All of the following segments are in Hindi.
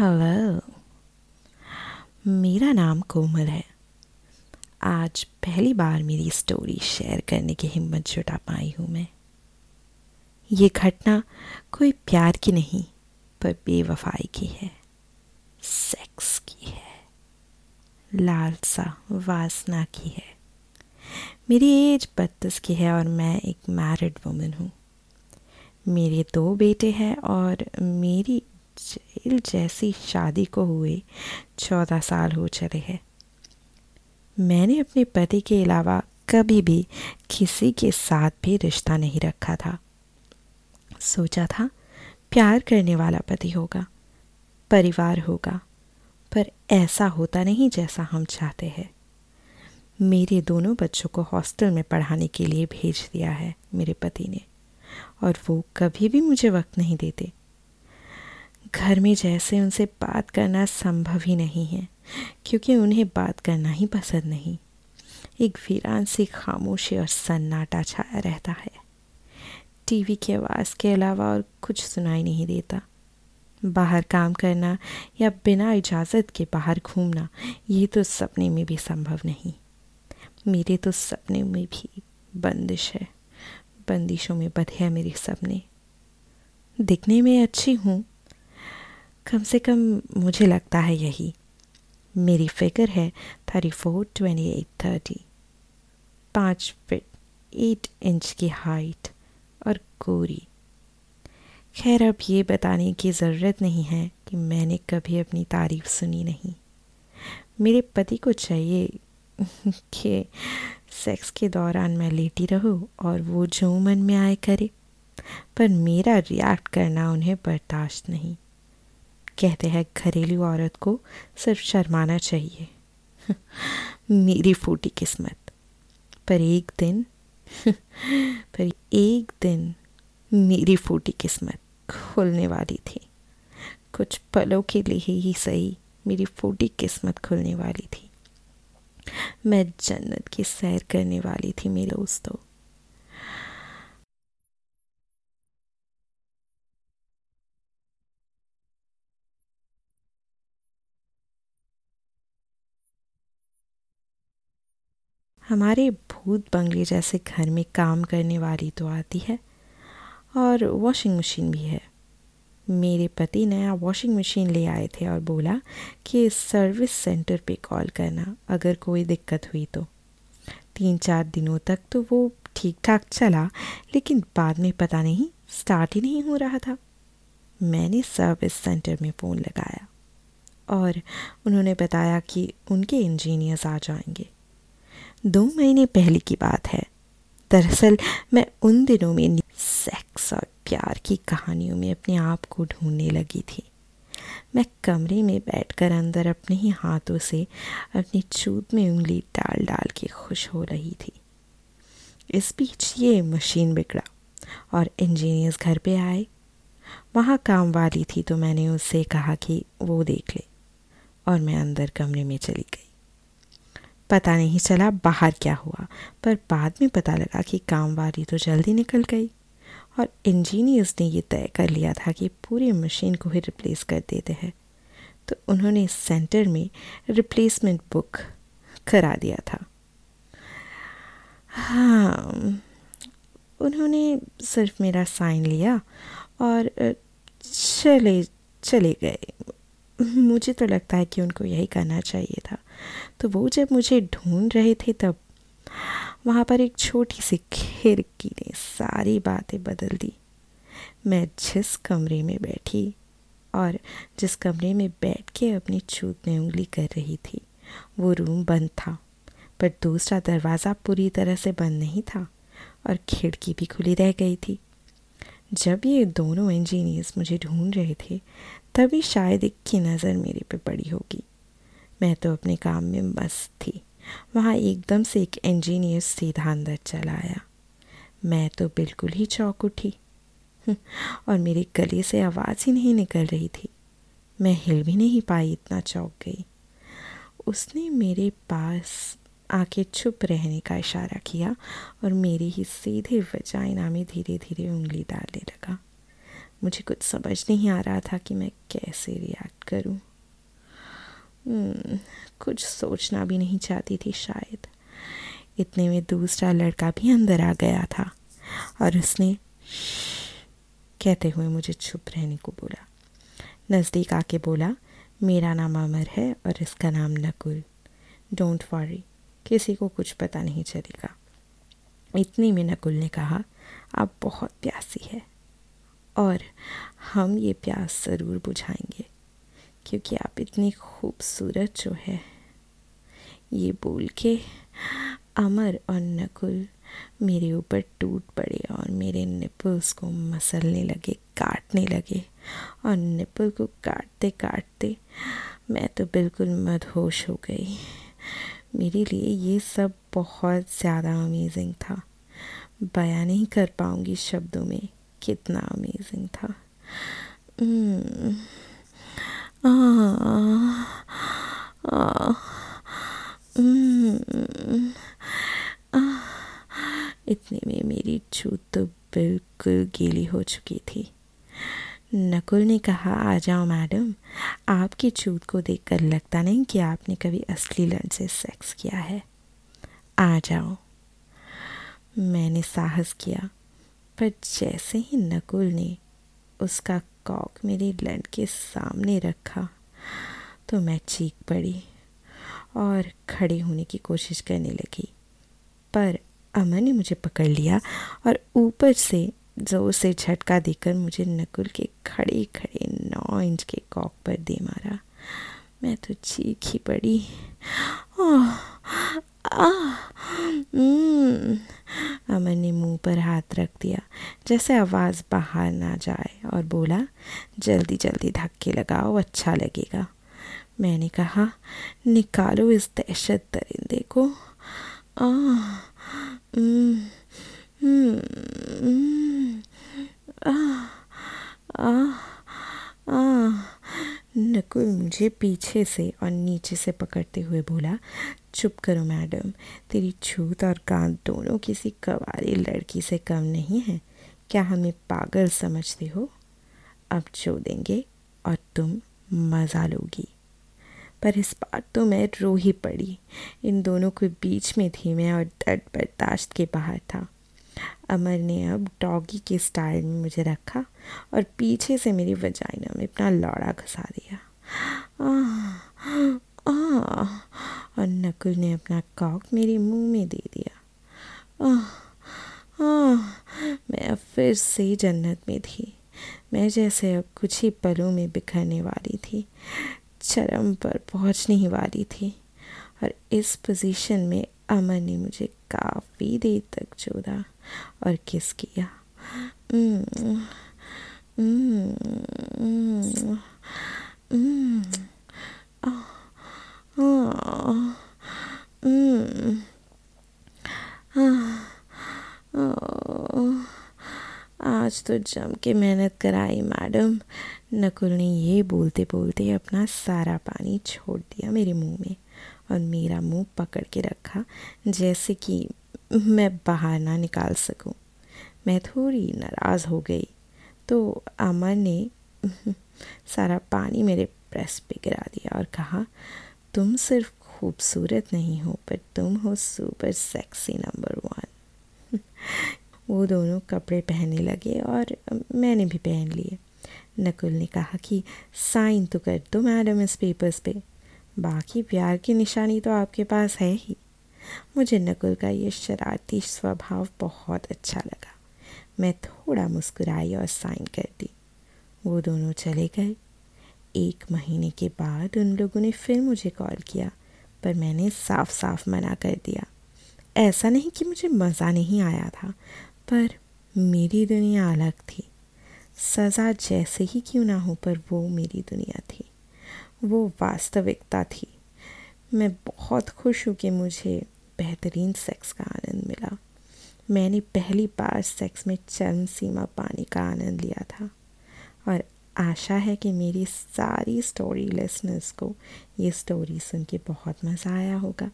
हेलो मेरा नाम कोमल है। आज पहली बार मेरी स्टोरी शेयर करने की हिम्मत जुटा पाई हूँ मैं। ये घटना कोई प्यार की नहीं, पर बेवफाई की है। सेक्स की है। लालसा वासना की है। मेरी एज बत्तीस की है और मैं एक मैरिड वुमन हूँ। मेरे दो बेटे हैं और मेरी जेल जैसी शादी को हुए चौदह साल हो चले हैं। मैंने अपने पति के अलावा कभी भी किसी के साथ भी रिश्ता नहीं रखा था। सोचा था प्यार करने वाला पति होगा, परिवार होगा, पर ऐसा होता नहीं जैसा हम चाहते हैं। मेरे दोनों बच्चों को हॉस्टल में पढ़ाने के लिए भेज दिया है मेरे पति ने, और वो कभी भी मुझे वक्त नहीं देते। घर में जैसे उनसे बात करना संभव ही नहीं है, क्योंकि उन्हें बात करना ही पसंद नहीं। एक वीरान सी खामोशी और सन्नाटा छाया रहता है। टीवी की आवाज़ के अलावा और कुछ सुनाई नहीं देता। बाहर काम करना या बिना इजाज़त के बाहर घूमना, ये तो सपने में भी संभव नहीं। मेरे तो सपने में भी बंदिश है। बंदिशों में बधे मेरे सपने। दिखने में अच्छी हूँ कम से कम मुझे लगता है यही। मेरी फिगर है thirty four twenty eight thirty पाँच फिट एट इंच की हाइट और गोरी। खैर, अब ये बताने की ज़रूरत नहीं है कि मैंने कभी अपनी तारीफ़ सुनी नहीं। मेरे पति को चाहिए कि सेक्स के दौरान मैं लेटी रहूँ और वो जो मन में आए करे, पर मेरा रिएक्ट करना उन्हें बर्दाश्त नहीं। कहते हैं, घरेलू औरत को सिर्फ़ शर्माना चाहिए। मेरी फूटी किस्मत। पर एक दिन, पर एक दिन मेरी फूटी किस्मत खुलने वाली थी। कुछ पलों के लिए ही सही मेरी फूटी किस्मत खुलने वाली थी। मैं जन्नत की सैर करने वाली थी मेरे दोस्तों हमारे भूत बंगले जैसे घर में काम करने वाली तो आती है, और वॉशिंग मशीन भी है। मेरे पति नया वॉशिंग मशीन ले आए थे और बोला कि सर्विस सेंटर पे कॉल करना, अगर कोई दिक्कत हुई तो। तीन चार दिनों तक तो वो ठीक ठाक चला, लेकिन बाद में पता नहीं स्टार्ट ही नहीं हो रहा था। मैंने सर्विस सेंटर में फ़ोन लगाया और उन्होंने बताया कि उनके इंजीनियर्स आ जाएँगे। दो महीने पहले की बात है। दरअसल, मैं उन दिनों में सेक्स और प्यार की कहानियों में अपने आप को ढूँढने लगी थी। मैं कमरे में बैठकर अंदर अपने ही हाथों से अपनी चूत में उंगली डाल डाल के खुश हो रही थी। इस बीच ये मशीन बिगड़ा और इंजीनियर्स घर पे आए। वहाँ काम वाली थी तो मैंने उससे कहा कि वो देख ले और मैं अंदर कमरे में चली गई। पता नहीं चला बाहर क्या हुआ, पर बाद में पता लगा कि काम वाली तो जल्दी निकल गई। और इंजीनियर्स ने ये तय कर लिया था कि पूरी मशीन को ही रिप्लेस कर देते हैं। तो उन्होंने सेंटर में रिप्लेसमेंट बुक करा दिया था। हाँ उन्होंने सिर्फ़ मेरा साइन लिया और चले चले गए। मुझे तो लगता है कि उनको यही करना चाहिए था। तो वो जब मुझे ढूंढ रहे थे तब, वहाँ पर एक छोटी सी खिड़की ने सारी बातें बदल दी। मैं जिस कमरे में बैठी और जिस कमरे में बैठ के अपनी चूत में उंगली कर रही थी, वो रूम बंद था, पर दूसरा दरवाज़ा पूरी तरह से बंद नहीं था और खिड़की भी खुली रह गई थी। जब ये दोनों इंजीनियर्स मुझे ढूंढ रहे थे तभी शायद एक की नज़र मेरे पे पड़ी होगी। मैं तो अपने काम में मस्त थी। वहाँ एकदम से एक इंजीनियर सीधा अंदर चला आया। मैं तो बिल्कुल ही चौक उठी। और मेरे गले से आवाज़ ही नहीं निकल रही थी। मैं हिल भी नहीं पाई, इतना चौक गई। उसने मेरे पास आके चुप रहने का इशारा किया और मेरी ही सीधे वजाइना में धीरे धीरे उंगली डालने लगा। मुझे कुछ समझ नहीं आ रहा था कि मैं कैसे रिएक्ट करूँ। hmm, कुछ सोचना भी नहीं चाहती थी शायद। इतने में दूसरा लड़का भी अंदर आ गया था और उसने कहते हुए मुझे चुप रहने को बोला। नज़दीक आके बोला मेरा नाम अमर है और इसका नाम नकुल। डोंट वरी किसी को कुछ पता नहीं चलेगा। इतनी में नकुल ने कहा आप बहुत प्यासी है। और हम ये प्यास ज़रूर बुझाएँगे, क्योंकि आप इतनी खूबसूरत जो है। ये बोल के अमर और नकुल मेरे ऊपर टूट पड़े और मेरे निपल्स को मसलने लगे, काटने लगे और निपल को काटते काटते मैं तो बिल्कुल मदहोश हो गई। मेरे लिए ये सब बहुत ज़्यादा अमेजिंग था। बयां नहीं कर पाऊँगी शब्दों में। कितना अमेजिंग था। mm, ah. इतने में मेरी छूत तो बिल्कुल गीली हो चुकी थी। नकुल ने कहा आ जाओ मैडम आपकी छूत को देखकर लगता नहीं कि आपने कभी असली लड़ से सेक्स किया है। आ जाओ। मैंने साहस किया। पर जैसे ही नकुल ने उसका कॉक मेरी लंड के सामने रखा तो मैं चीख पड़ी और खड़े होने की कोशिश करने लगी पर अमन ने मुझे पकड़ लिया और ऊपर से ज़ोर से झटका देकर मुझे नकुल के खड़े खड़े नौ इंच के कॉक पर दे मारा मैं तो चीख ही पड़ी हम्म। अमन ने मुँह पर हाथ रख दिया जैसे आवाज़ बाहर ना जाए और बोला जल्दी जल्दी धक्के लगाओ अच्छा लगेगा। मैंने कहा निकालो इस दहशत दरिंदे को। आ, नकुल मुझे पीछे से और नीचे से पकड़ते हुए बोला, चुप करो मैडम, तेरी छूत और कान दोनों किसी कवारी लड़की से कम नहीं है। क्या हमें पागल समझते हो? अब छो देंगे और तुम मज़ा लोगी। पर इस बार तो मैं रो ही पड़ी। इन दोनों के बीच में थी मैं और दर्द बर्दाश्त के बाहर था। अमर ने अब डॉगी के स्टाइल में मुझे रखा और पीछे से मेरी वजाइना में अपना लौड़ा घसा दिया। आ, आ, और नकुल ने अपना कॉक मेरे मुँह में दे दिया। आ, आ, मैं अब फिर से जन्नत में थी। मैं जैसे अब कुछ ही पलों में बिखरने वाली थी। चरम पर पहुँचने ही वाली थी। और इस पोजीशन में अमन ने मुझे काफ़ी देर तक जोड़ा और किस किया। आज तो जम के मेहनत कराई, मैडम। नकुल ने ये बोलते बोलते अपना सारा पानी छोड़ दिया मेरे मुँह में। और मेरा मुँह पकड़ के रखा जैसे कि मैं बाहर ना निकाल सकूँ। मैं थोड़ी नाराज़ हो गई। तो अमर ने सारा पानी मेरे प्रेस पे गिरा दिया और कहा, तुम सिर्फ़ खूबसूरत नहीं हो, पर तुम हो सुपर सेक्सी नंबर वन। वो दोनों कपड़े पहनने लगे और मैंने भी पहन लिए। नकुल ने कहा कि साइन तो कर दो मैडम इस पेपर्स पे। बाकी प्यार की निशानी तो आपके पास है ही। मुझे नकुल का ये शरारती स्वभाव बहुत अच्छा लगा। मैं थोड़ा मुस्कुराई और साइन कर दी वो दोनों चले गए। एक महीने के बाद उन लोगों ने फिर मुझे कॉल किया, पर मैंने साफ़ साफ़ मना कर दिया। ऐसा नहीं कि मुझे मज़ा नहीं आया था, पर मेरी दुनिया अलग थी। सज़ा जैसे ही क्यों ना हो, पर वो मेरी दुनिया थी। वो वास्तविकता थी। मैं बहुत खुश हूँ कि मुझे बेहतरीन सेक्स का आनंद मिला। मैंने पहली बार सेक्स में चरम सीमा पाने का आनंद लिया था। और आशा है कि मेरी सारी स्टोरी लिसनर्स को ये स्टोरी सुन के बहुत मज़ा आया होगा।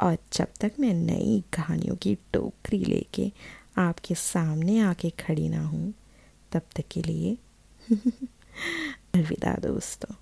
और जब तक मैं नई कहानियों की टोकरी लेके आपके सामने आके खड़ी ना हूँ, तब तक के लिए अलविदा दोस्तों